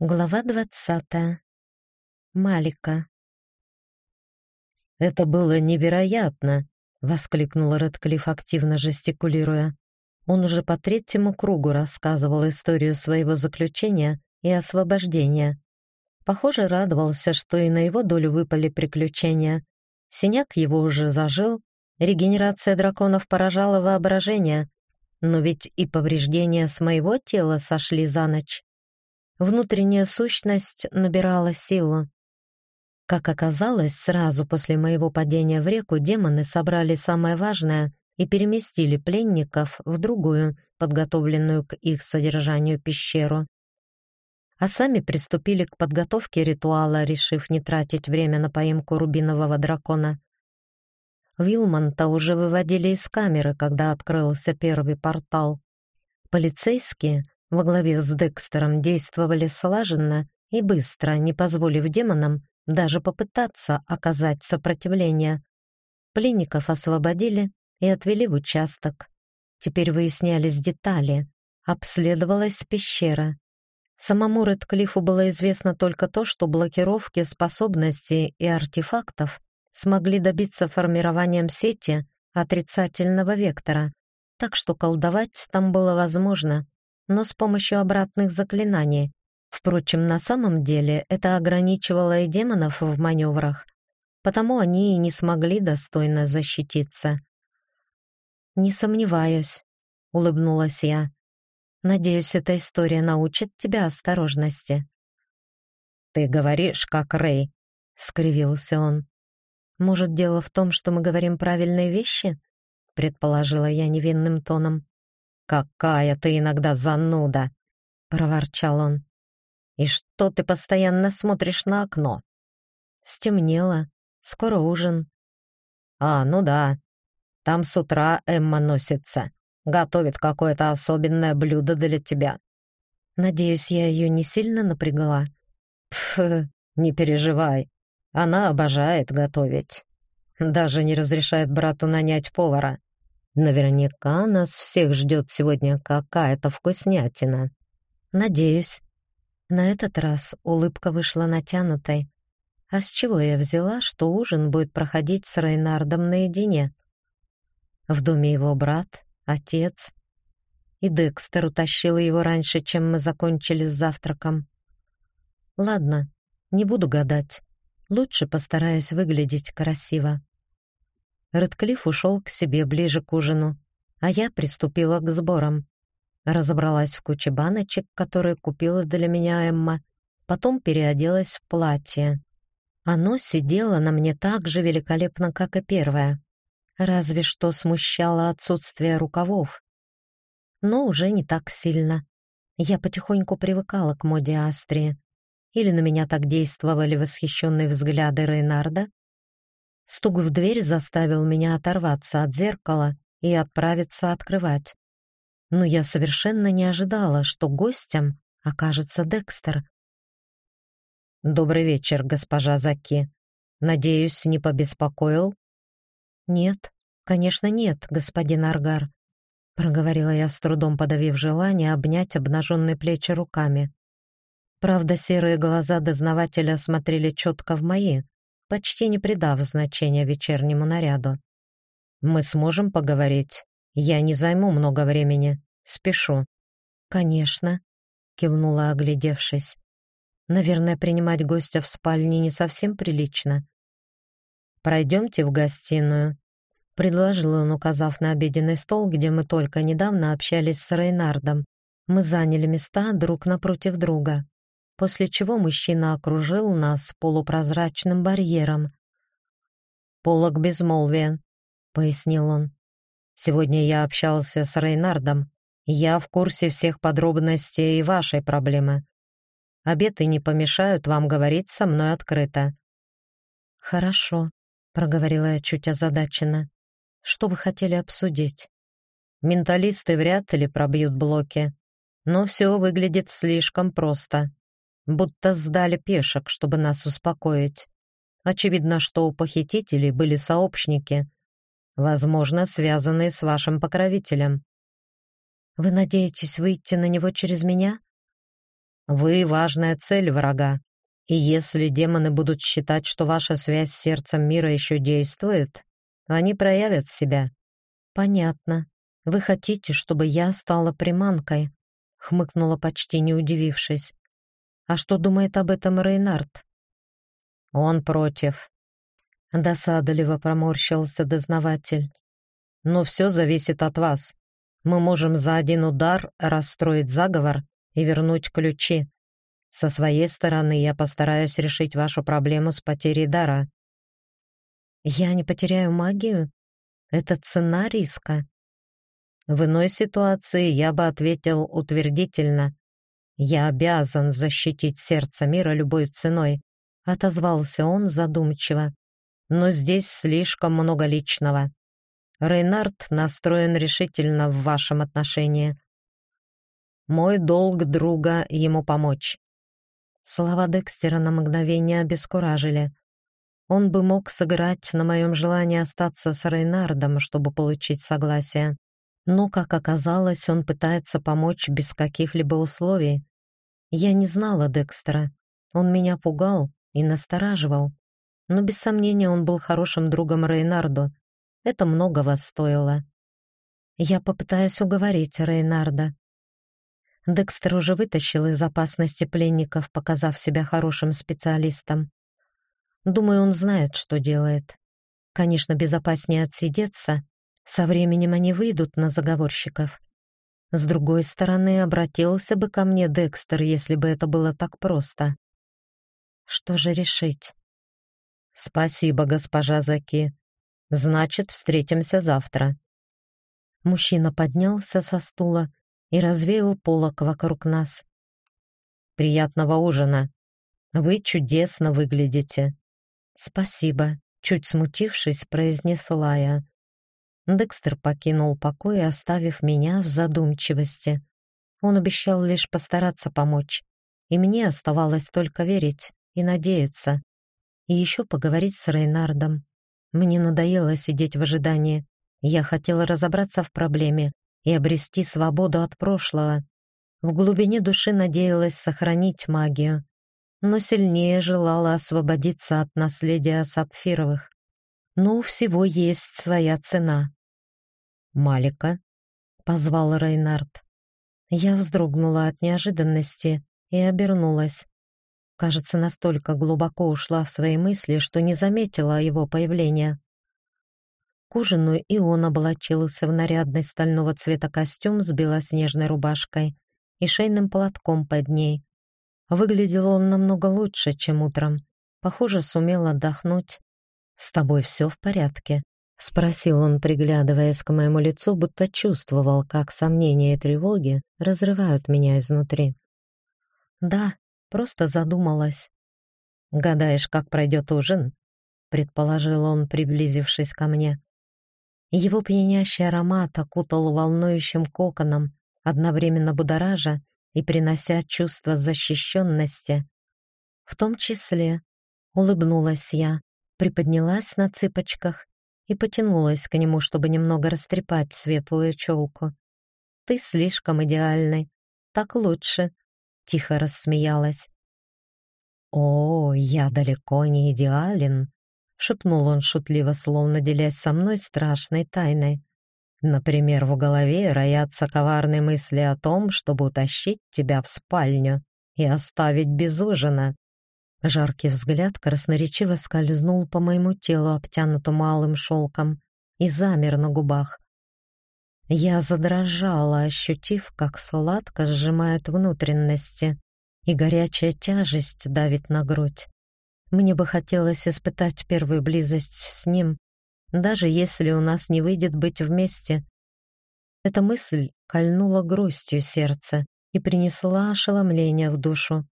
Глава двадцатая. Малика. «Это было невероятно!» — воскликнул Рэдклифф, активно жестикулируя. Он уже по третьему кругу рассказывал историю своего заключения и освобождения. Похоже, радовался, что и на его долю выпали приключения. Синяк его уже зажил, регенерация драконов поражала воображение, но ведь и повреждения с моего тела сошли за ночь. Внутренняя сущность набирала силу. Как оказалось, сразу после моего падения в реку демоны собрали самое важное и переместили пленников в другую, подготовленную к их содержанию пещеру. А сами приступили к подготовке ритуала, решив не тратить время на поимку рубинового дракона. Вилмонта уже выводили из камеры, когда открылся первый портал. Полицейские во главе с Декстером действовали слаженно и быстро, не позволив демонам даже попытаться оказать сопротивление. Пленников освободили и отвели в участок. Теперь выяснялись детали. Обследовалась пещера. Самому Редклифу было известно только то, что блокировки способностей и артефактов смогли добиться формированием сети отрицательного вектора, так что колдовать там было возможно но с помощью обратных заклинаний. Впрочем, на самом деле это ограничивало и демонов в маневрах, потому они и не смогли достойно защититься. «Не сомневаюсь», — улыбнулась я. «Надеюсь, эта история научит тебя осторожности». «Ты говоришь, как Рэй», — скривился он. «Может, дело в том, что мы говорим правильные вещи?» — предположила я невинным тоном. «Какая ты иногда зануда!» — проворчал он. «И что ты постоянно смотришь на окно?» «Стемнело. Скоро ужин». «А, ну да. Там с утра Эмма носится. Готовит какое-то особенное блюдо для тебя». «Надеюсь, я ее не сильно напрягла?» «Пф, не переживай. Она обожает готовить. Даже не разрешает брату нанять повара. Наверняка нас всех ждет сегодня какая-то вкуснятина. Надеюсь. На этот раз улыбка вышла натянутой. А с чего я взяла, что ужин будет проходить с Рейнардом наедине? В доме его брат, отец. И Декстер утащил его раньше, чем мы закончили с завтраком. Ладно, не буду гадать. Лучше постараюсь выглядеть красиво. Редклифф ушел к себе ближе к ужину, а я приступила к сборам. Разобралась в куче баночек, которые купила для меня Эмма, потом переоделась в платье. Оно сидело на мне так же великолепно, как и первое, разве что смущало отсутствие рукавов. Но уже не так сильно. Я потихоньку привыкала к моде Астрии. Или на меня так действовали восхищенные взгляды Рейнарда, Стук в дверь заставил меня оторваться от зеркала и отправиться открывать. Но я совершенно не ожидала, что гостем окажется Декстер. «Добрый вечер, госпожа Заки. Надеюсь, не побеспокоил?» «Нет, конечно, нет, господин Аргар», — проговорила я с трудом, подавив желание обнять обнаженные плечи руками. Правда, серые глаза дознавателя смотрели четко в мои, почти не придав значения вечернему наряду. «Мы сможем поговорить? Я не займу много времени. Спешу». «Конечно», — кивнула, оглядевшись. «Наверное, принимать гостя в спальне не совсем прилично». «Пройдемте в гостиную», — предложил он, указав на обеденный стол, где мы только недавно общались с Рейнардом. Мы заняли места друг напротив друга после чего мужчина окружил нас полупрозрачным барьером. «Полог безмолвия», — пояснил он. «Сегодня я общался с Рейнардом. Я в курсе всех подробностей вашей проблемы. Обеты не помешают вам говорить со мной открыто». «Хорошо», — проговорила я чуть озадаченно. «Что вы хотели обсудить?» «Менталисты вряд ли пробьют блоки, но все выглядит слишком просто будто сдали пешек, чтобы нас успокоить. Очевидно, что у похитителей были сообщники, возможно, связанные с вашим покровителем. Вы надеетесь выйти на него через меня? Вы — важная цель врага, и если демоны будут считать, что ваша связь с сердцем мира еще действует, они проявят себя. Понятно. Вы хотите, чтобы я стала приманкой? Хмыкнула почти не удивившись. А что думает об этом Рейнард? Он против. Досадливо проморщился дознаватель. Но все зависит от вас. Мы можем за один удар расстроить заговор и вернуть ключи. Со своей стороны я постараюсь решить вашу проблему с потерей дара. Я не потеряю магию? Это цена риска. В иной ситуации я бы ответил утвердительно. Я обязан защитить сердце мира любой ценой, отозвался он задумчиво. Но здесь слишком много личного. Рейнард настроен решительно в вашем отношении. Мой долг друга ему помочь. Слова Декстера на мгновение обескуражили. Он бы мог сыграть на моем желании остаться с Рейнардом, чтобы получить согласие. Но, как оказалось, он пытается помочь без каких-либо условий. Я не знала Декстера. Он меня пугал и настораживал. Но без сомнения он был хорошим другом Рейнарду. Это многого стоило. Я попытаюсь уговорить Рейнарда, Декстер уже вытащил из опасности пленников, показав себя хорошим специалистом. Думаю, он знает, что делает. Конечно, безопаснее отсидеться. Со временем они выйдут на заговорщиков. С другой стороны, обратился бы ко мне Декстер, если бы это было так просто. Что же решить? Спасибо, госпожа Заки. Значит, встретимся завтра. Мужчина поднялся со стула и развеял полок вокруг нас. «Приятного ужина! Вы чудесно выглядите!» «Спасибо!» — чуть смутившись, произнесла я. Декстер покинул покой, оставив меня в задумчивости. Он обещал лишь постараться помочь, и мне оставалось только верить и надеяться. И еще поговорить с Рейнардом. Мне надоело сидеть в ожидании. Я хотела разобраться в проблеме и обрести свободу от прошлого. В глубине души надеялась сохранить магию, но сильнее желала освободиться от наследия Сапфировых. Но у всего есть своя цена. «Малика», — позвал Рейнард. Я вздрогнула от неожиданности и обернулась. Кажется, настолько глубоко ушла в свои мысли, что не заметила его появления. К ужину и он облачился в нарядный стального цвета костюм с белоснежной рубашкой и шейным платком под ней. Выглядел он намного лучше, чем утром. Похоже, сумел отдохнуть. «С тобой все в порядке?» — спросил он, приглядываясь к моему лицу, будто чувствовал, как сомнения и тревоги разрывают меня изнутри. «Да, просто задумалась». «Гадаешь, как пройдет ужин?» — предположил он, приблизившись ко мне. Его пьянящий аромат окутал волнующим коконом, одновременно будоража и принося чувство защищенности. В том числе улыбнулась я, приподнялась на цыпочках и потянулась к нему, чтобы немного растрепать светлую челку. «Ты слишком идеальный. Так лучше», — тихо рассмеялась. «О, я далеко не идеален», шепнул он шутливо, словно делясь со мной страшной тайной. Например, в голове роятся коварные мысли о том, чтобы утащить тебя в спальню и оставить без ужина. Жаркий взгляд красноречиво скользнул по моему телу, обтянутому алым шелком, и замер на губах. Я задрожала, ощутив, как сладко сжимает внутренности, и горячая тяжесть давит на грудь. Мне бы хотелось испытать первую близость с ним, даже если у нас не выйдет быть вместе. Эта мысль кольнула грустью сердце и принесла ошеломление в душу.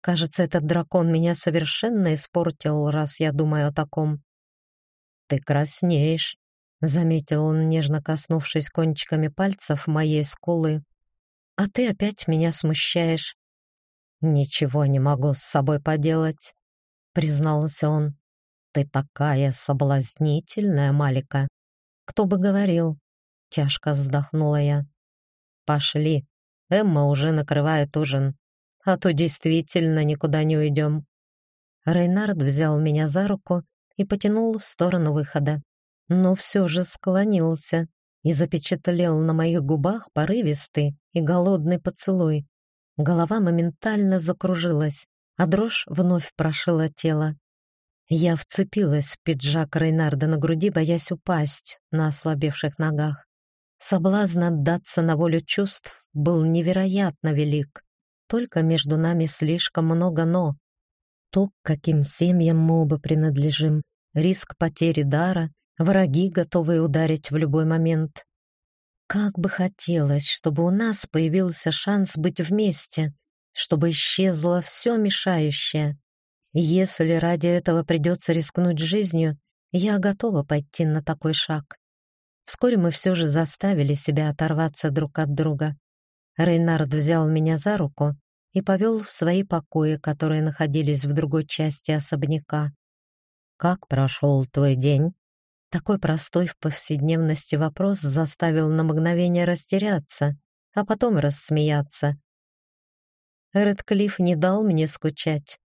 Кажется, этот дракон меня совершенно испортил, раз я думаю о таком. «Ты краснеешь», — заметил он, нежно коснувшись кончиками пальцев моей скулы. «А ты опять меня смущаешь». «Ничего не могу с собой поделать» признался он. Ты такая соблазнительная, Малика. Кто бы говорил? Тяжко вздохнула я. Пошли. Эмма уже накрывает ужин. А то действительно никуда не уйдем. Рейнард взял меня за руку и потянул в сторону выхода, но все же склонился и запечатлел на моих губах порывистый и голодный поцелуй. Голова моментально закружилась, а дрожь вновь прошила тело. Я вцепилась в пиджак Рейнарда на груди, боясь упасть на ослабевших ногах. Соблазн отдаться на волю чувств был невероятно велик. Только между нами слишком много «но». То, к каким семьям мы оба принадлежим, риск потери дара, враги, готовые ударить в любой момент. Как бы хотелось, чтобы у нас появился шанс быть вместе, чтобы исчезло все мешающее. Если ради этого придется рискнуть жизнью, я готова пойти на такой шаг. Вскоре мы все же заставили себя оторваться друг от друга. Рейнард взял меня за руку и повел в свои покои, которые находились в другой части особняка. «Как прошел твой день?» Такой простой в повседневности вопрос заставил на мгновение растеряться, а потом рассмеяться. Редклифф не дал мне скучать.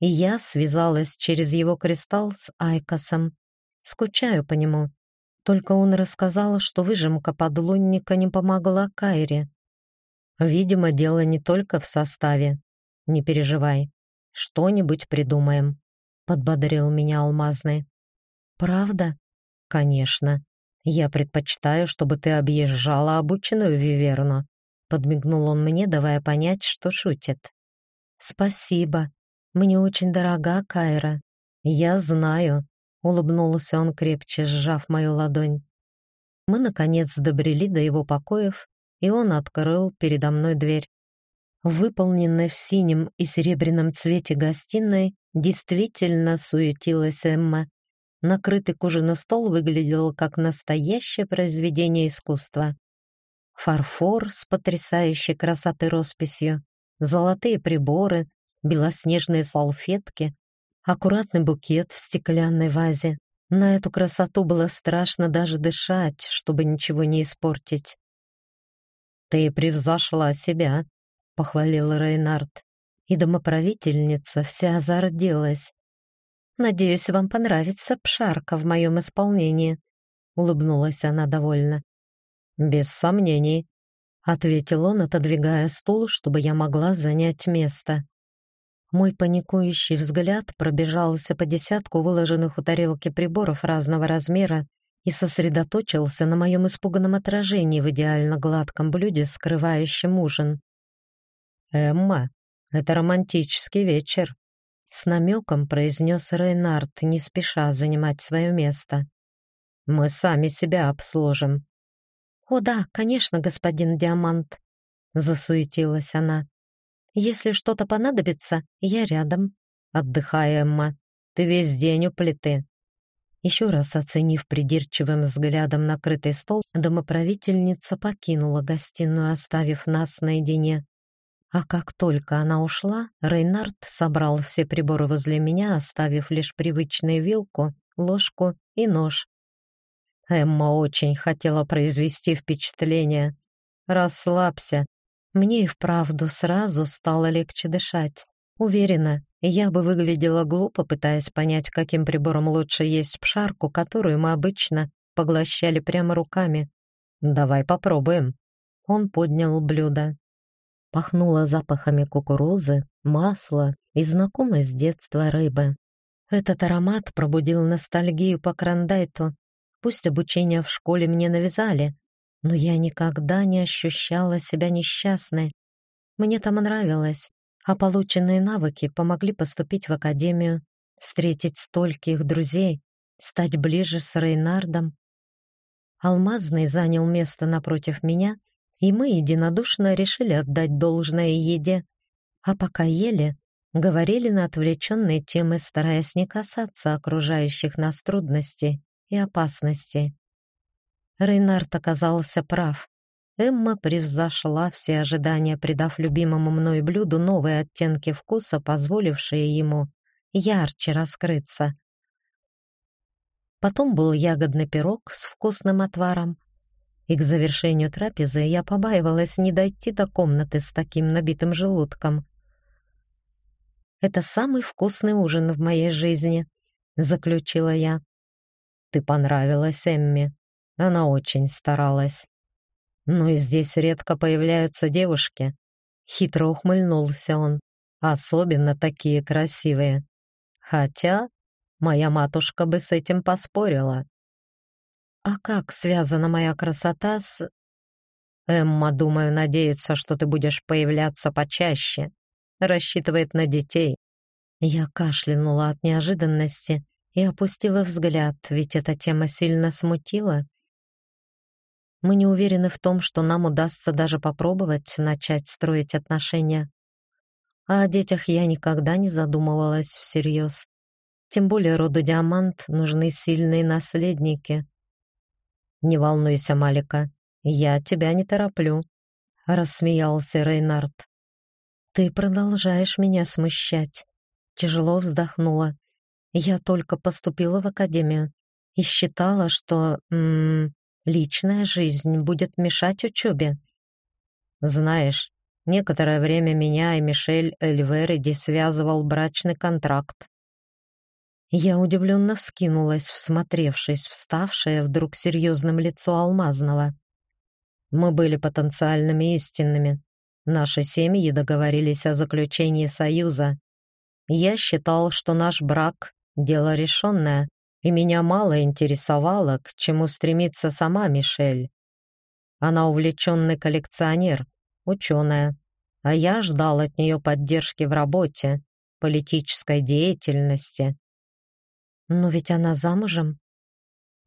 И я связалась через его кристалл с Айкосом. Скучаю по нему. Только он рассказал, что выжимка подлунника не помогла Кайре. Видимо, дело не только в составе. Не переживай. Что-нибудь придумаем, подбодрил меня Алмазный. Правда? Конечно. Я предпочитаю, чтобы ты объезжала обученную Виверну. Подмигнул он мне, давая понять, что шутит. Спасибо. Мне очень дорога Кайра. Я знаю, Улыбнулся он крепче, сжав мою ладонь. Мы, наконец, добрели до его покоев, и он открыл передо мной дверь. Выполненной в синем и серебряном цвете гостиной действительно суетилась Эмма. Накрытый к ужину стол выглядел как настоящее произведение искусства. Фарфор с потрясающей красотой росписью, золотые приборы, белоснежные салфетки, аккуратный букет в стеклянной вазе. На эту красоту было страшно даже дышать, чтобы ничего не испортить. «Ты превзошла себя», — похвалил Рейнард. И домоправительница вся зарделась. «Надеюсь, вам понравится пшарка в моем исполнении», — улыбнулась она довольно. «Без сомнений», — ответил он, отодвигая стул, чтобы я могла занять место. Мой паникующий взгляд пробежался по десятку выложенных у тарелки приборов разного размера и сосредоточился на моем испуганном отражении в идеально гладком блюде, скрывающем ужин. «Эмма, это романтический вечер», — с намеком произнес Рейнард, не спеша занимать свое место. «Мы сами себя обслужим». «О да, конечно, господин Диамант», — засуетилась она. Если что-то понадобится, я рядом. Отдыхай, Эмма. Ты весь день у плиты. Еще раз оценив придирчивым взглядом накрытый стол, домоправительница покинула гостиную, оставив нас наедине. А как только она ушла, Рейнард собрал все приборы возле меня, оставив лишь привычную вилку, ложку и нож. Эмма очень хотела произвести впечатление. «Расслабься, мне и вправду сразу стало легче дышать. Уверена, я бы выглядела глупо, пытаясь понять, каким прибором лучше есть пшарку, которую мы обычно поглощали прямо руками. «Давай попробуем». Он поднял блюдо. Пахнуло запахами кукурузы, масла и знакомой с детства рыбы. Этот аромат пробудил ностальгию по Крандайту. Пусть обучение в школе мне навязали, но я никогда не ощущала себя несчастной. Мне там нравилось, а полученные навыки помогли поступить в академию, встретить стольких друзей, стать ближе с Рейнардом. Алмазный занял место напротив меня, и мы единодушно решили отдать должное еде, а пока ели, говорили на отвлеченные темы, стараясь не касаться окружающих нас трудностей и опасностей. Рейнард оказался прав. Эмма превзошла все ожидания, придав любимому мной блюду новые оттенки вкуса, позволившие ему ярче раскрыться. Потом был ягодный пирог с вкусным отваром. И к завершению трапезы я побаивалась не дойти до комнаты с таким набитым желудком. Это самый вкусный ужин в моей жизни, заключила я. Ты понравилась Эмми. Она очень старалась. Но и здесь редко появляются девушки. Хитро ухмыльнулся он. Особенно такие красивые. Хотя моя матушка бы с этим поспорила. А как связана моя красота с... Эмма, думаю, надеется, что ты будешь появляться почаще. Рассчитывает на детей. Я кашлянула от неожиданности и опустила взгляд, ведь эта тема сильно смутила. Мы не уверены в том, что нам удастся даже попробовать начать строить отношения. А о детях я никогда не задумывалась всерьез. Тем более роду Диамант нужны сильные наследники. «Не волнуйся, Малика, я тебя не тороплю», — рассмеялся Рейнард. «Ты продолжаешь меня смущать», — тяжело вздохнула. «Я только поступила в академию и считала, что м -м, личная жизнь будет мешать учебе». «Знаешь, некоторое время меня и Мишель Эльвериди связывал брачный контракт. Я удивленно вскинулась, всмотревшись в ставшее вдруг серьезным лицо Алмазного. Мы были потенциальными истинными. Наши семьи договорились о заключении союза. Я считал, что наш брак — дело решенное, и меня мало интересовало, к чему стремится сама Мишель. Она увлеченный коллекционер, ученая, а я ждал от нее поддержки в работе, политической деятельности но ведь она замужем.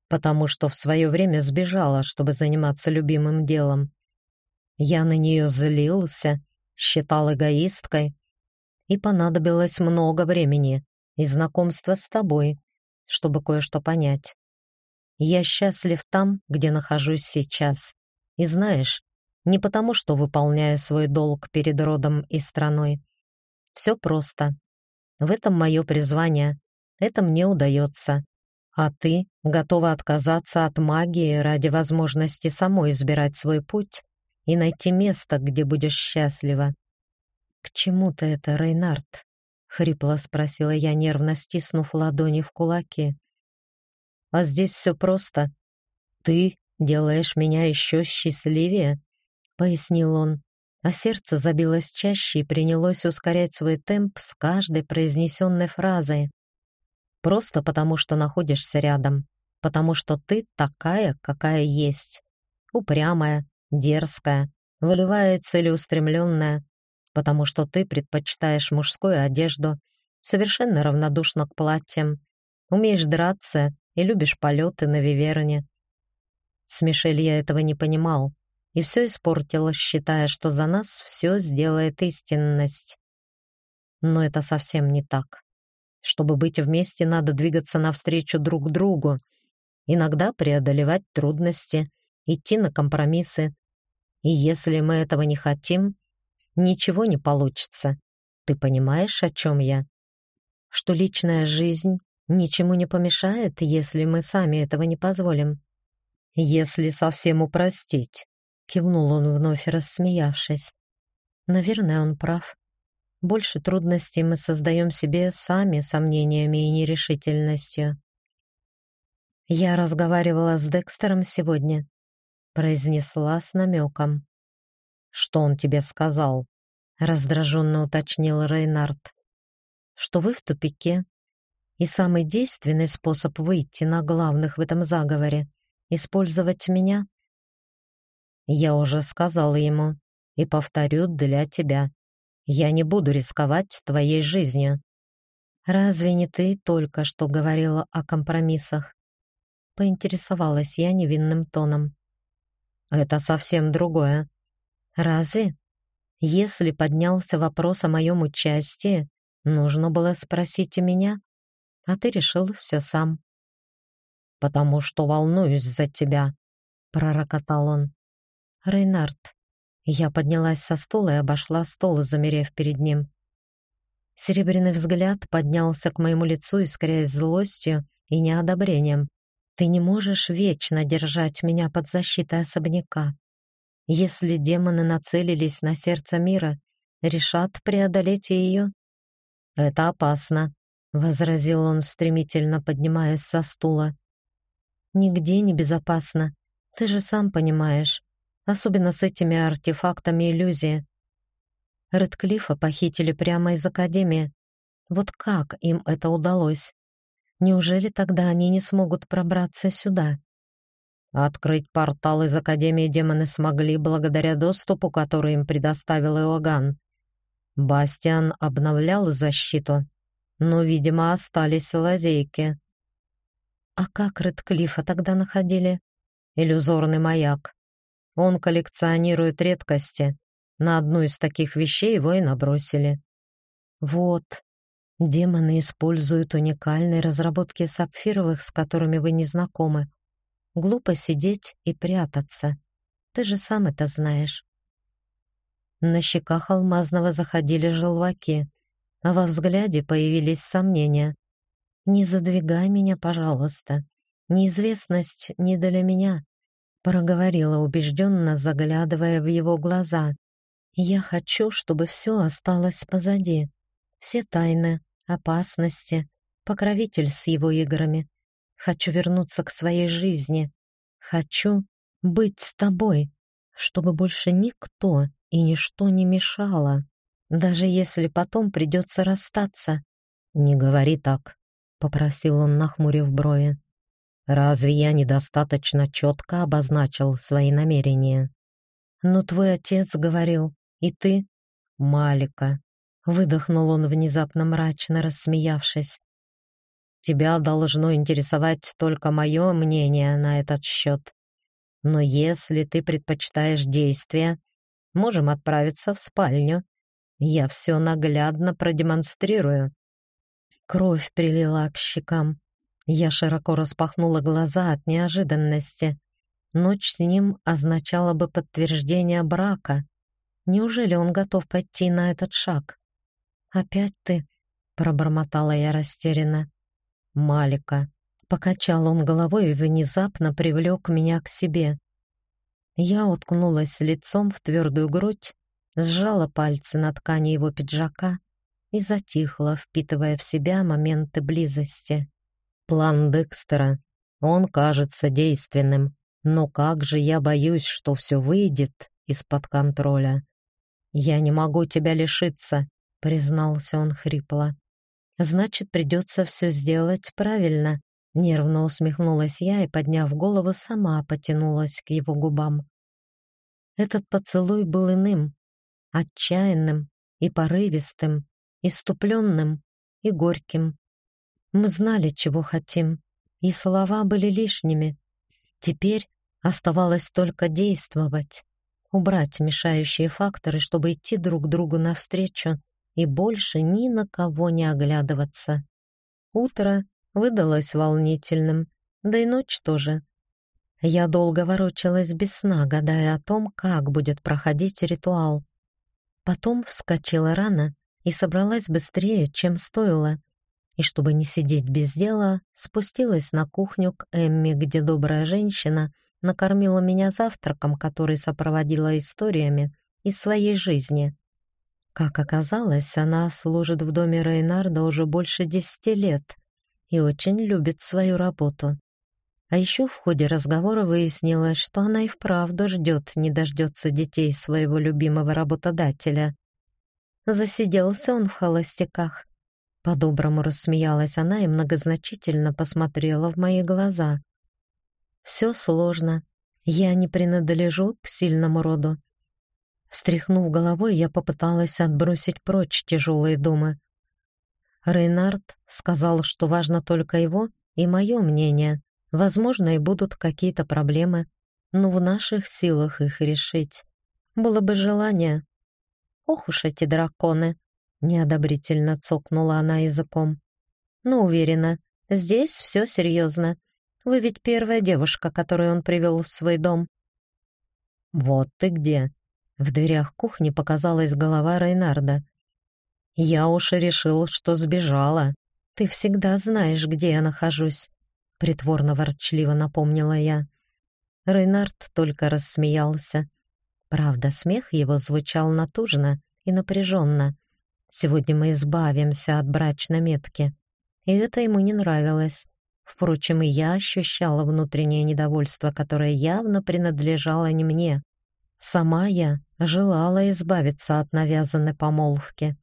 Потому что в свое время сбежала, чтобы заниматься любимым делом. Я на нее злился, считал эгоисткой, и понадобилось много времени и знакомства с тобой, чтобы кое-что понять. Я счастлив там, где нахожусь сейчас. И знаешь, не потому, что выполняю свой долг перед родом и страной. Все просто. В этом мое призвание это мне удается. А ты готова отказаться от магии ради возможности самой избирать свой путь и найти место, где будешь счастлива. К чему ты это, Рейнард? Хрипло спросила я, нервно стиснув ладони в кулаки. А здесь все просто. Ты делаешь меня еще счастливее, пояснил он, а сердце забилось чаще и принялось ускорять свой темп с каждой произнесенной фразой. Просто потому, что находишься рядом. Потому что ты такая, какая есть. Упрямая, дерзкая, волевая и целеустремленная. Потому что ты предпочитаешь мужскую одежду, совершенно равнодушна к платьям, умеешь драться и любишь полеты на виверне. С я этого не понимал и все испортила, считая, что за нас все сделает истинность. Но это совсем не так. Чтобы быть вместе, надо двигаться навстречу друг другу, иногда преодолевать трудности, идти на компромиссы. И если мы этого не хотим, ничего не получится. Ты понимаешь, о чем я? Что личная жизнь ничему не помешает, если мы сами этого не позволим. Если совсем упростить, кивнул он вновь, рассмеявшись. Наверное, он прав. Больше трудностей мы создаем себе сами сомнениями и нерешительностью. Я разговаривала с Декстером сегодня, произнесла с намеком. Что он тебе сказал? раздраженно уточнил Рейнард. Что вы в тупике, и самый действенный способ выйти на главных в этом заговоре использовать меня. Я уже сказал ему и повторю для тебя. Я не буду рисковать твоей жизнью. Разве не ты только что говорила о компромиссах? Поинтересовалась я невинным тоном. Это совсем другое. Разве? Если поднялся вопрос о моем участии, нужно было спросить и меня, а ты решил все сам. Потому что волнуюсь за тебя, пророкотал он. Рейнард, я поднялась со стула и обошла стол, замерев перед ним. Серебряный взгляд поднялся к моему лицу, искрясь злостью и неодобрением. Ты не можешь вечно держать меня под защитой особняка. Если демоны нацелились на сердце мира, решат преодолеть ее. Это опасно, возразил он, стремительно поднимаясь со стула. Нигде не безопасно. Ты же сам понимаешь, особенно с этими артефактами иллюзии. Редклифа похитили прямо из академии. Вот как им это удалось? Неужели тогда они не смогут пробраться сюда? Открыть портал из Академии демоны смогли благодаря доступу, который им предоставил Иоганн. Бастиан обновлял защиту, но, видимо, остались лазейки. А как Редклифа тогда находили? Иллюзорный маяк. Он коллекционирует редкости. На одну из таких вещей его и набросили. Вот. Демоны используют уникальные разработки сапфировых, с которыми вы не знакомы. Глупо сидеть и прятаться. Ты же сам это знаешь. На щеках Алмазного заходили желваки, а во взгляде появились сомнения. «Не задвигай меня, пожалуйста. Неизвестность не для меня», — проговорила убежденно, заглядывая в его глаза. «Я хочу, чтобы все осталось позади. Все тайны, опасности, покровитель с его играми. Хочу вернуться к своей жизни. Хочу быть с тобой, чтобы больше никто и ничто не мешало, даже если потом придется расстаться. Не говори так, попросил он, нахмурив брови. Разве я недостаточно четко обозначил свои намерения? Но твой отец говорил, и ты, Малика. Выдохнул он внезапно мрачно, рассмеявшись. Тебя должно интересовать только мое мнение на этот счет. Но если ты предпочитаешь действия, можем отправиться в спальню. Я все наглядно продемонстрирую». Кровь прилила к щекам. Я широко распахнула глаза от неожиданности. Ночь с ним означала бы подтверждение брака. Неужели он готов пойти на этот шаг? «Опять ты?» — пробормотала я растерянно. Малика. Покачал он головой и внезапно привлек меня к себе. Я уткнулась лицом в твердую грудь, сжала пальцы на ткани его пиджака и затихла, впитывая в себя моменты близости. План Декстера. Он кажется действенным, но как же я боюсь, что все выйдет из-под контроля. «Я не могу тебя лишиться», — признался он хрипло. Значит, придется все сделать правильно. Нервно усмехнулась я и, подняв голову, сама потянулась к его губам. Этот поцелуй был иным, отчаянным и порывистым, иступленным и горьким. Мы знали, чего хотим, и слова были лишними. Теперь оставалось только действовать, убрать мешающие факторы, чтобы идти друг другу навстречу и больше ни на кого не оглядываться. Утро выдалось волнительным, да и ночь тоже. Я долго ворочалась без сна, гадая о том, как будет проходить ритуал. Потом вскочила рано и собралась быстрее, чем стоило. И чтобы не сидеть без дела, спустилась на кухню к Эмми, где добрая женщина накормила меня завтраком, который сопроводила историями из своей жизни. Как оказалось, она служит в доме Рейнарда уже больше десяти лет и очень любит свою работу. А еще в ходе разговора выяснилось, что она и вправду ждет, не дождется детей своего любимого работодателя. Засиделся он в холостяках. По-доброму рассмеялась она и многозначительно посмотрела в мои глаза. «Все сложно. Я не принадлежу к сильному роду. Встряхнув головой, я попыталась отбросить прочь тяжелые думы. Рейнард сказал, что важно только его и мое мнение. Возможно, и будут какие-то проблемы, но в наших силах их решить. Было бы желание. Ох уж эти драконы, неодобрительно цокнула она языком. Но уверена, здесь все серьезно. Вы ведь первая девушка, которую он привел в свой дом. Вот ты где, в дверях кухни показалась голова Рейнарда. «Я уж и решил, что сбежала. Ты всегда знаешь, где я нахожусь», — притворно-ворчливо напомнила я. Рейнард только рассмеялся. Правда, смех его звучал натужно и напряженно. Сегодня мы избавимся от брачной метки. И это ему не нравилось. Впрочем, и я ощущала внутреннее недовольство, которое явно принадлежало не мне. Сама я желала избавиться от навязанной помолвки.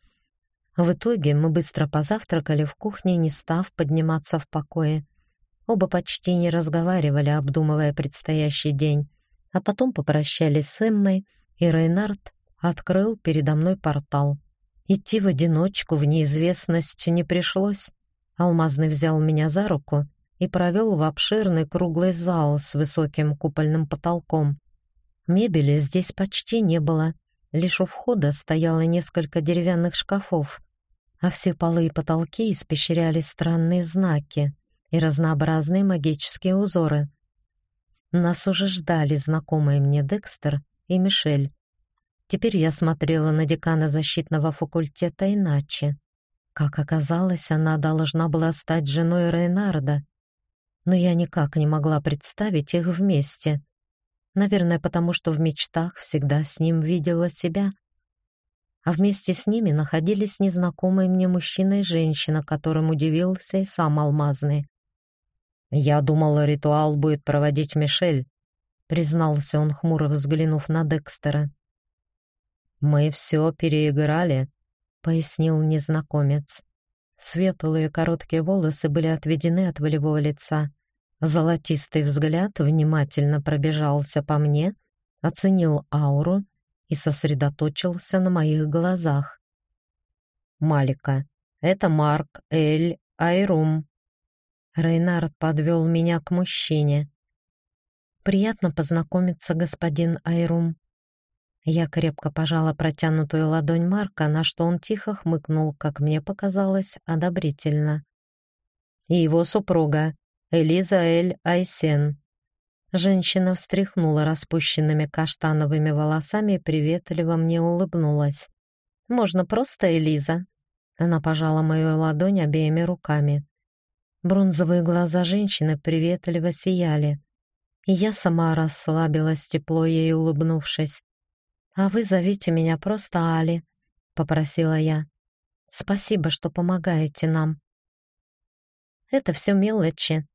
В итоге мы быстро позавтракали в кухне, не став подниматься в покое. Оба почти не разговаривали, обдумывая предстоящий день, а потом попрощались с Эммой, и Рейнард открыл передо мной портал. Идти в одиночку в неизвестность не пришлось. Алмазный взял меня за руку и провел в обширный круглый зал с высоким купольным потолком. Мебели здесь почти не было, лишь у входа стояло несколько деревянных шкафов, а все полы и потолки испещряли странные знаки и разнообразные магические узоры. Нас уже ждали знакомые мне Декстер и Мишель. Теперь я смотрела на декана защитного факультета иначе. Как оказалось, она должна была стать женой Рейнарда, но я никак не могла представить их вместе. Наверное, потому что в мечтах всегда с ним видела себя — а вместе с ними находились незнакомые мне мужчина и женщина, которым удивился и сам Алмазный. «Я думал, ритуал будет проводить Мишель», — признался он, хмуро взглянув на Декстера. «Мы все переиграли», — пояснил незнакомец. Светлые короткие волосы были отведены от волевого лица. Золотистый взгляд внимательно пробежался по мне, оценил ауру и сосредоточился на моих глазах. «Малика, это Марк Эль Айрум». Рейнард подвел меня к мужчине. «Приятно познакомиться, господин Айрум». Я крепко пожала протянутую ладонь Марка, на что он тихо хмыкнул, как мне показалось, одобрительно. «И его супруга, Элиза Эль Айсен», Женщина встряхнула распущенными каштановыми волосами и приветливо мне улыбнулась. «Можно просто Элиза?» Она пожала мою ладонь обеими руками. Бронзовые глаза женщины приветливо сияли. И я сама расслабилась тепло ей улыбнувшись. «А вы зовите меня просто Али», — попросила я. «Спасибо, что помогаете нам». «Это все мелочи»,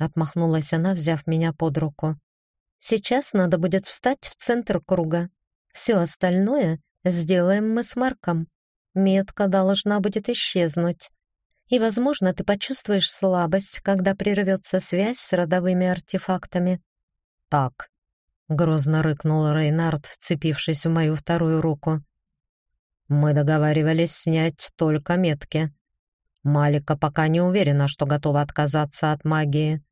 Отмахнулась она, взяв меня под руку. Сейчас надо будет встать в центр круга. Все остальное сделаем мы с Марком. Метка должна будет исчезнуть. И, возможно, ты почувствуешь слабость, когда прервется связь с родовыми артефактами. Так, грозно рыкнул Рейнард, вцепившись в мою вторую руку. Мы договаривались снять только метки. Малика пока не уверена, что готова отказаться от магии.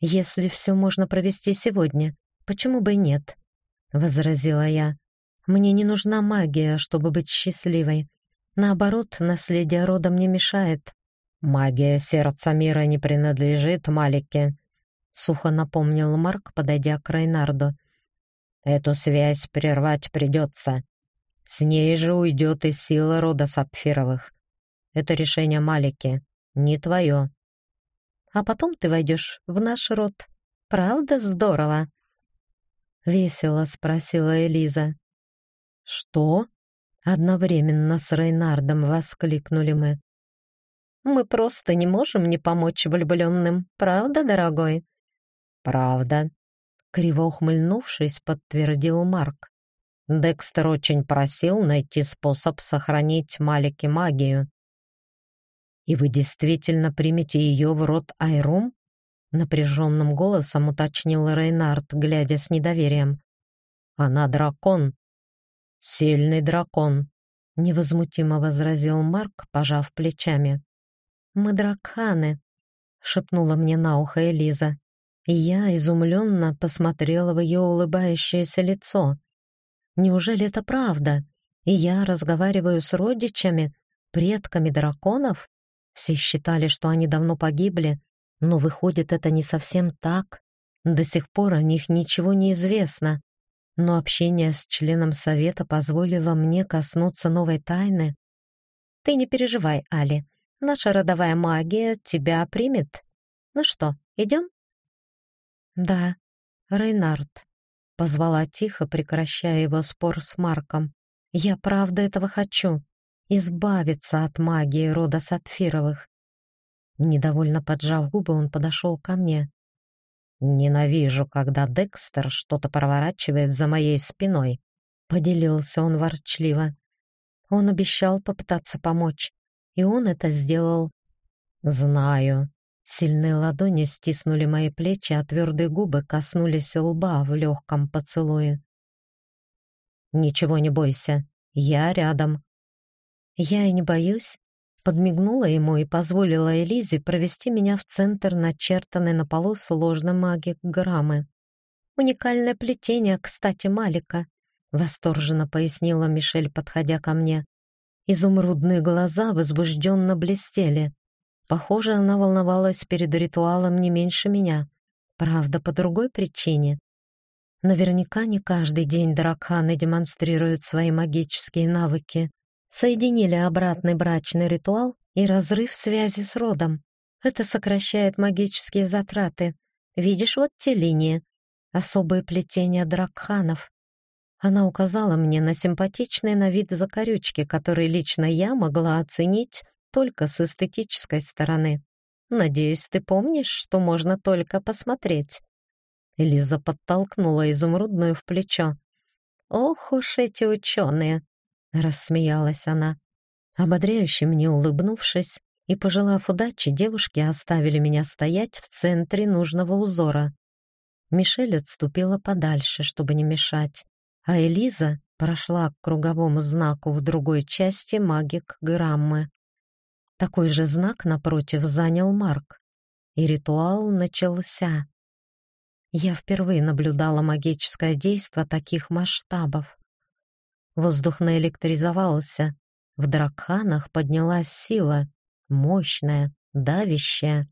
«Если все можно провести сегодня, почему бы и нет?» — возразила я. «Мне не нужна магия, чтобы быть счастливой. Наоборот, наследие рода мне мешает». «Магия сердца мира не принадлежит Малике», — сухо напомнил Марк, подойдя к Рейнарду. «Эту связь прервать придется. С ней же уйдет и сила рода Сапфировых. Это решение Малики, не твое а потом ты войдешь в наш род. Правда здорово?» Весело спросила Элиза. «Что?» Одновременно с Рейнардом воскликнули мы. «Мы просто не можем не помочь влюбленным, правда, дорогой?» «Правда», — криво ухмыльнувшись, подтвердил Марк. Декстер очень просил найти способ сохранить Малике магию. «И вы действительно примете ее в рот Айрум?» Напряженным голосом уточнил Рейнард, глядя с недоверием. «Она дракон. Сильный дракон», — невозмутимо возразил Марк, пожав плечами. «Мы драканы», — шепнула мне на ухо Элиза. И я изумленно посмотрела в ее улыбающееся лицо. «Неужели это правда? И я разговариваю с родичами, предками драконов?» Все считали, что они давно погибли, но выходит, это не совсем так. До сих пор о них ничего не известно. Но общение с членом совета позволило мне коснуться новой тайны. Ты не переживай, Али. Наша родовая магия тебя примет. Ну что, идем? Да, Рейнард. Позвала тихо, прекращая его спор с Марком. Я правда этого хочу. Избавиться от магии рода Сапфировых. Недовольно поджав губы, он подошел ко мне. «Ненавижу, когда Декстер что-то проворачивает за моей спиной», — поделился он ворчливо. Он обещал попытаться помочь, и он это сделал. «Знаю». Сильные ладони стиснули мои плечи, а твердые губы коснулись лба в легком поцелуе. «Ничего не бойся, я рядом». «Я и не боюсь», подмигнула ему и позволила Элизе провести меня в центр начертанной на полу сложной магик-граммы. «Уникальное плетение, кстати, Малика», — восторженно пояснила Мишель, подходя ко мне. Изумрудные глаза возбужденно блестели. Похоже, она волновалась перед ритуалом не меньше меня. Правда, по другой причине. Наверняка не каждый день дракханы демонстрируют свои магические навыки соединили обратный брачный ритуал и разрыв связи с родом. Это сокращает магические затраты. Видишь вот те линии? Особые плетения дракханов. Она указала мне на симпатичные на вид закорючки, которые лично я могла оценить только с эстетической стороны. Надеюсь, ты помнишь, что можно только посмотреть. Элиза подтолкнула изумрудную в плечо. Ох уж эти ученые! Рассмеялась она. Ободряюще мне улыбнувшись и пожелав удачи, девушки оставили меня стоять в центре нужного узора. Мишель отступила подальше, чтобы не мешать, а Элиза прошла к круговому знаку в другой части магик граммы. Такой же знак напротив занял Марк, и ритуал начался. Я впервые наблюдала магическое действо таких масштабов. Воздух наэлектризовался. В дракханах поднялась сила, мощная, давящая.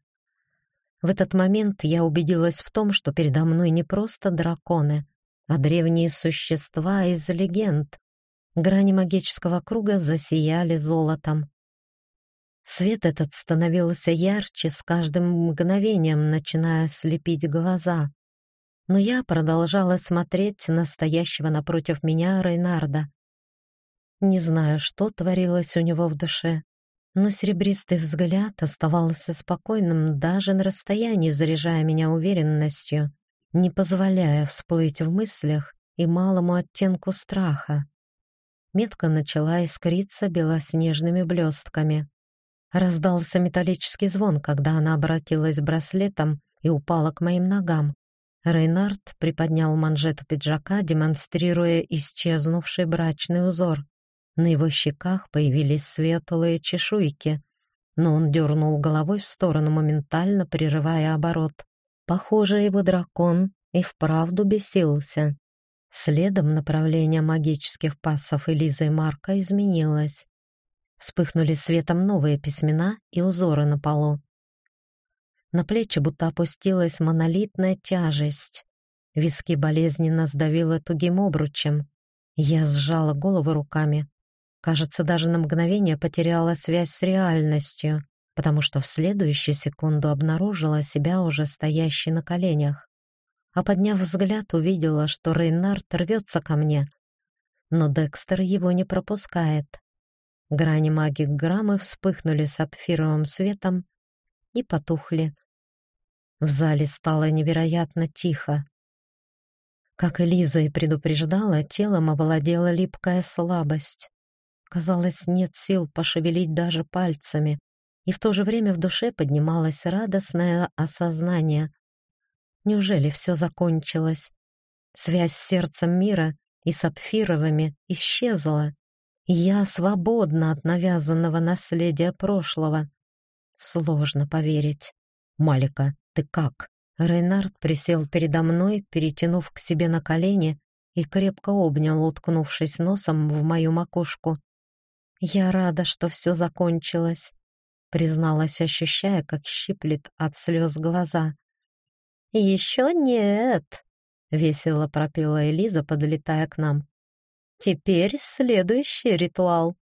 В этот момент я убедилась в том, что передо мной не просто драконы, а древние существа из легенд. Грани магического круга засияли золотом. Свет этот становился ярче с каждым мгновением, начиная слепить глаза. Но я продолжала смотреть на стоящего напротив меня Рейнарда. Не знаю, что творилось у него в душе, но серебристый взгляд оставался спокойным даже на расстоянии, заряжая меня уверенностью, не позволяя всплыть в мыслях и малому оттенку страха. Метка начала искриться белоснежными блестками. Раздался металлический звон, когда она обратилась браслетом и упала к моим ногам. Рейнард приподнял манжету пиджака, демонстрируя исчезнувший брачный узор. На его щеках появились светлые чешуйки, но он дернул головой в сторону, моментально прерывая оборот. Похоже, его дракон и вправду бесился. Следом направление магических пассов Элизы и Марка изменилось. Вспыхнули светом новые письмена и узоры на полу. На плечи будто опустилась монолитная тяжесть. Виски болезненно сдавило тугим обручем. Я сжала голову руками, Кажется, даже на мгновение потеряла связь с реальностью, потому что в следующую секунду обнаружила себя уже стоящей на коленях. А подняв взгляд, увидела, что Рейнард рвется ко мне, но Декстер его не пропускает. Грани магик граммы вспыхнули сапфировым светом и потухли. В зале стало невероятно тихо. Как Элиза и предупреждала, телом овладела липкая слабость. Казалось, нет сил пошевелить даже пальцами, и в то же время в душе поднималось радостное осознание. Неужели все закончилось? Связь с сердцем мира и сапфировыми исчезла, я свободна от навязанного наследия прошлого. Сложно поверить. «Малика, ты как?» Рейнард присел передо мной, перетянув к себе на колени и крепко обнял, уткнувшись носом в мою макушку. «Я рада, что все закончилось», — призналась, ощущая, как щиплет от слез глаза. «Еще нет», — весело пропела Элиза, подлетая к нам. «Теперь следующий ритуал.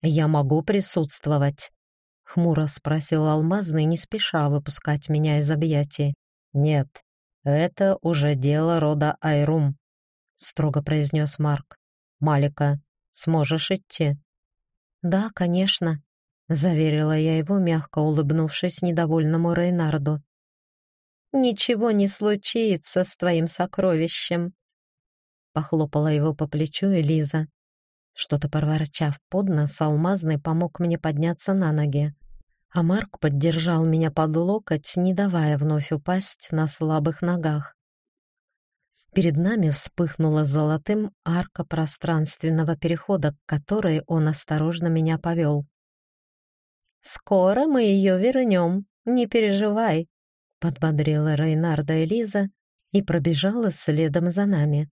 Я могу присутствовать?» — хмуро спросил Алмазный, не спеша выпускать меня из объятий. «Нет, это уже дело рода Айрум», — строго произнес Марк. «Малика, сможешь идти?» «Да, конечно», — заверила я его, мягко улыбнувшись недовольному Рейнарду. «Ничего не случится с твоим сокровищем», — похлопала его по плечу Элиза. Что-то проворчав под нос, Алмазный помог мне подняться на ноги, а Марк поддержал меня под локоть, не давая вновь упасть на слабых ногах. Перед нами вспыхнула золотым арка пространственного перехода, к которой он осторожно меня повел. «Скоро мы ее вернем, не переживай», — подбодрила Рейнарда Элиза и пробежала следом за нами.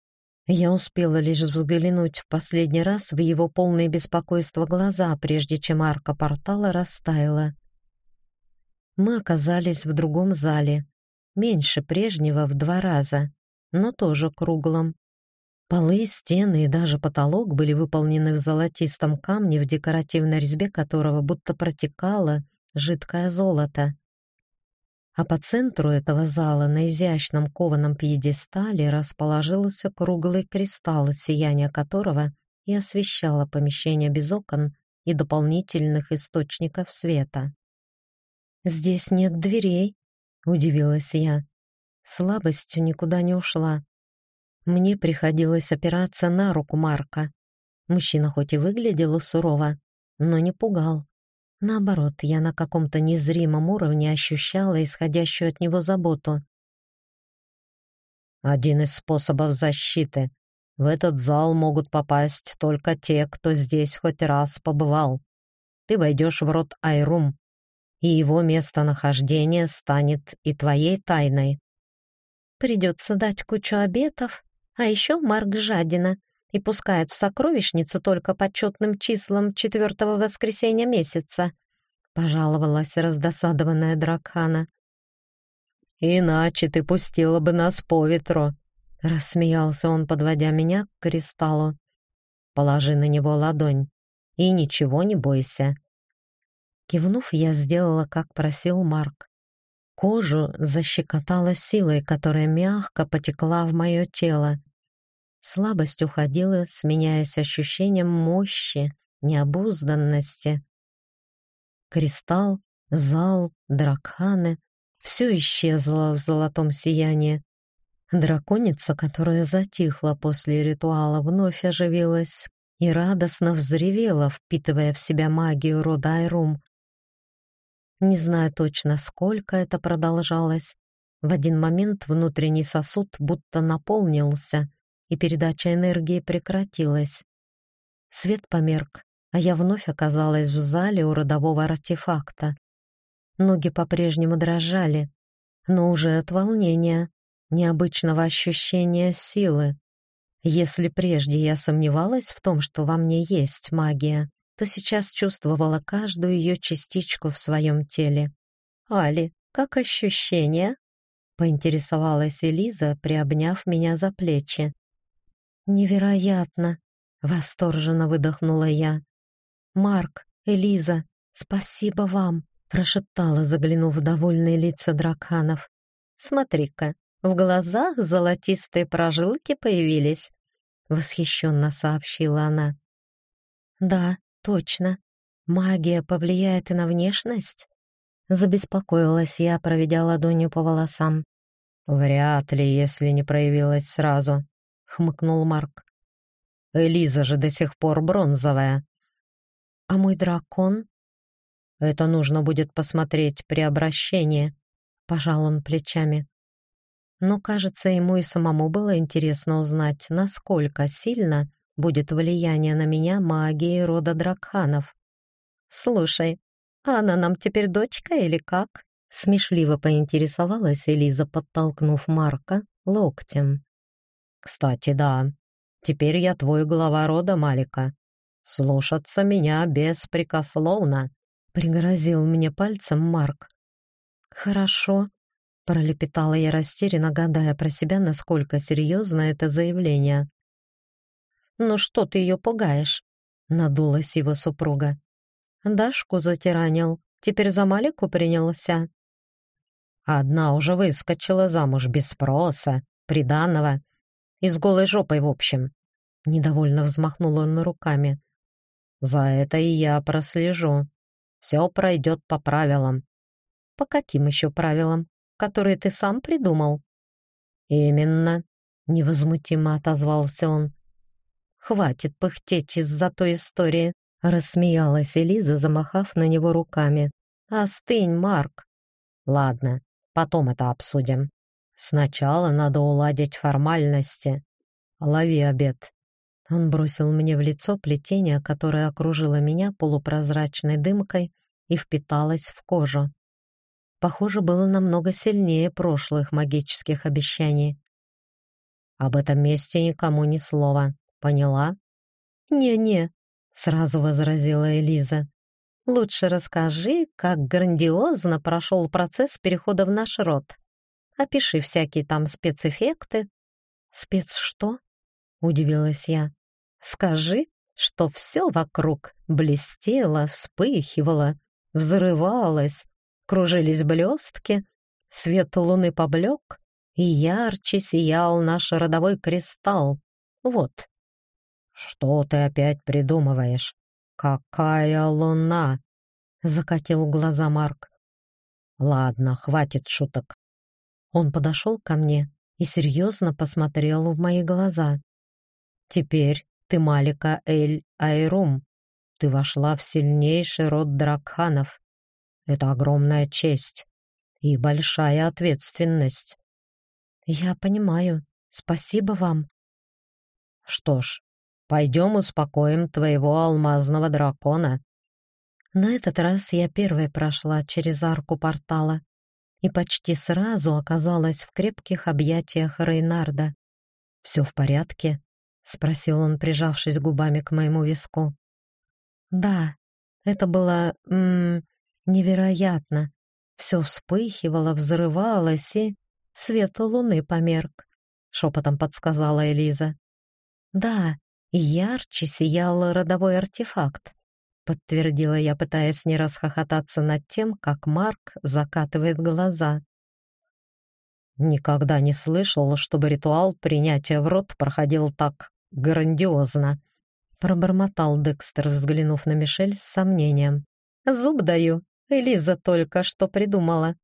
Я успела лишь взглянуть в последний раз в его полные беспокойства глаза, прежде чем арка портала растаяла. Мы оказались в другом зале, меньше прежнего в два раза но тоже круглом. Полы, стены и даже потолок были выполнены в золотистом камне, в декоративной резьбе которого будто протекало жидкое золото. А по центру этого зала на изящном кованом пьедестале расположился круглый кристалл, сияние которого и освещало помещение без окон и дополнительных источников света. «Здесь нет дверей», — удивилась я. Слабость никуда не ушла. Мне приходилось опираться на руку Марка. Мужчина хоть и выглядел сурово, но не пугал. Наоборот, я на каком-то незримом уровне ощущала исходящую от него заботу. Один из способов защиты. В этот зал могут попасть только те, кто здесь хоть раз побывал. Ты войдешь в рот Айрум, и его местонахождение станет и твоей тайной. Придется дать кучу обетов, а еще Марк жадина и пускает в сокровищницу только по четным числам четвертого воскресенья месяца, пожаловалась раздосадованная Дракхана. «Иначе ты пустила бы нас по ветру», — рассмеялся он, подводя меня к кристаллу. «Положи на него ладонь и ничего не бойся». Кивнув, я сделала, как просил Марк. Кожу защекотала силой, которая мягко потекла в мое тело. Слабость уходила, сменяясь ощущением мощи, необузданности. Кристалл, зал, драканы — все исчезло в золотом сиянии. Драконица, которая затихла после ритуала, вновь оживилась и радостно взревела, впитывая в себя магию рода Айрум, не знаю точно, сколько это продолжалось. В один момент внутренний сосуд будто наполнился, и передача энергии прекратилась. Свет померк, а я вновь оказалась в зале у родового артефакта. Ноги по-прежнему дрожали, но уже от волнения, необычного ощущения силы. Если прежде я сомневалась в том, что во мне есть магия, то сейчас чувствовала каждую ее частичку в своем теле. «Али, как ощущения?» — поинтересовалась Элиза, приобняв меня за плечи. «Невероятно!» — восторженно выдохнула я. «Марк, Элиза, спасибо вам!» — прошептала, заглянув в довольные лица драканов. «Смотри-ка, в глазах золотистые прожилки появились», — восхищенно сообщила она. «Да, Точно. Магия повлияет и на внешность? Забеспокоилась я, проведя ладонью по волосам. Вряд ли, если не проявилась сразу, хмыкнул Марк. Элиза же до сих пор бронзовая. А мой дракон? Это нужно будет посмотреть при обращении, пожал он плечами. Но, кажется, ему и самому было интересно узнать, насколько сильно будет влияние на меня магии рода Дракханов. «Слушай, а она нам теперь дочка или как?» Смешливо поинтересовалась Элиза, подтолкнув Марка локтем. «Кстати, да, теперь я твой глава рода, Малика. Слушаться меня беспрекословно», — пригрозил мне пальцем Марк. «Хорошо», — пролепетала я растерянно, гадая про себя, насколько серьезно это заявление. «Ну что ты ее пугаешь?» — надулась его супруга. «Дашку затиранил, теперь за Малику принялся». Одна уже выскочила замуж без спроса, приданного, и с голой жопой в общем. Недовольно взмахнул он руками. За это и я прослежу. Все пройдет по правилам. По каким еще правилам? Которые ты сам придумал? Именно, невозмутимо отозвался он. Хватит пыхтеть из-за той истории, рассмеялась Элиза, замахав на него руками. Остынь, Марк. Ладно, потом это обсудим. Сначала надо уладить формальности. Лови обед. Он бросил мне в лицо плетение, которое окружило меня полупрозрачной дымкой и впиталось в кожу. Похоже, было намного сильнее прошлых магических обещаний. Об этом месте никому ни слова. Поняла? Не-не, сразу возразила Элиза. Лучше расскажи, как грандиозно прошел процесс перехода в наш род. Опиши всякие там спецэффекты. Спец что? Удивилась я. Скажи, что все вокруг блестело, вспыхивало, взрывалось, кружились блестки, свет луны поблек, и ярче сиял наш родовой кристалл. Вот. Что ты опять придумываешь? Какая луна? Закатил глаза Марк. Ладно, хватит шуток. Он подошел ко мне и серьезно посмотрел в мои глаза. Теперь ты Малика Эль-Айрум. Ты вошла в сильнейший род дракханов. Это огромная честь и большая ответственность. Я понимаю. Спасибо вам. Что ж, пойдем успокоим твоего алмазного дракона. На этот раз я первой прошла через арку портала и почти сразу оказалась в крепких объятиях Рейнарда. «Все в порядке?» — спросил он, прижавшись губами к моему виску. «Да, это было... М -м, невероятно. Все вспыхивало, взрывалось, и свет луны померк», — шепотом подсказала Элиза. «Да, ярче сиял родовой артефакт подтвердила я, пытаясь не расхохотаться над тем, как Марк закатывает глаза. Никогда не слышал, чтобы ритуал принятия в рот проходил так грандиозно, пробормотал Декстер, взглянув на Мишель с сомнением. Зуб даю, Элиза только что придумала,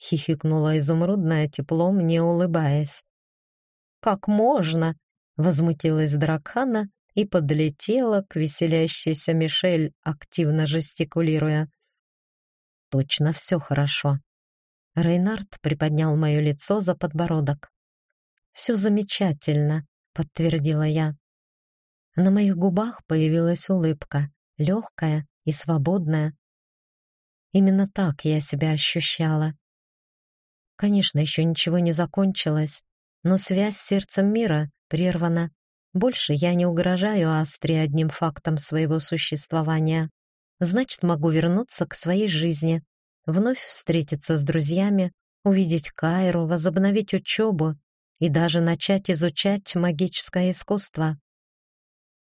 хихикнула изумрудное тепло, мне улыбаясь. Как можно? Возмутилась Дракхана и подлетела к веселящейся Мишель, активно жестикулируя. «Точно все хорошо». Рейнард приподнял мое лицо за подбородок. «Все замечательно», — подтвердила я. На моих губах появилась улыбка, легкая и свободная. Именно так я себя ощущала. Конечно, еще ничего не закончилось, но связь с сердцем мира прервана. Больше я не угрожаю Астре одним фактом своего существования. Значит, могу вернуться к своей жизни, вновь встретиться с друзьями, увидеть Кайру, возобновить учебу и даже начать изучать магическое искусство.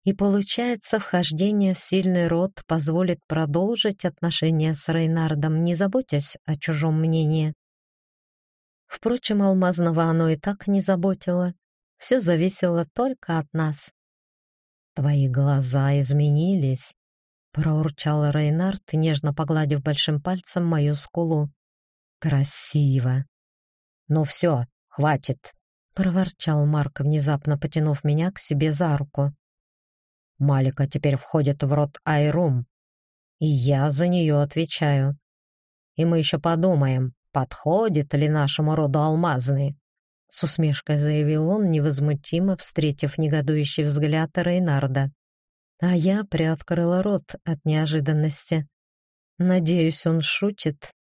И получается, вхождение в сильный род позволит продолжить отношения с Рейнардом, не заботясь о чужом мнении. Впрочем, Алмазного оно и так не заботило. Все зависело только от нас. «Твои глаза изменились», — проурчал Рейнард, нежно погладив большим пальцем мою скулу. «Красиво!» «Ну все, хватит!» — проворчал Марк, внезапно потянув меня к себе за руку. «Малика теперь входит в рот Айрум, и я за нее отвечаю. И мы еще подумаем, подходит ли нашему роду алмазный с усмешкой заявил он, невозмутимо встретив негодующий взгляд Рейнарда. А я приоткрыла рот от неожиданности. Надеюсь, он шутит.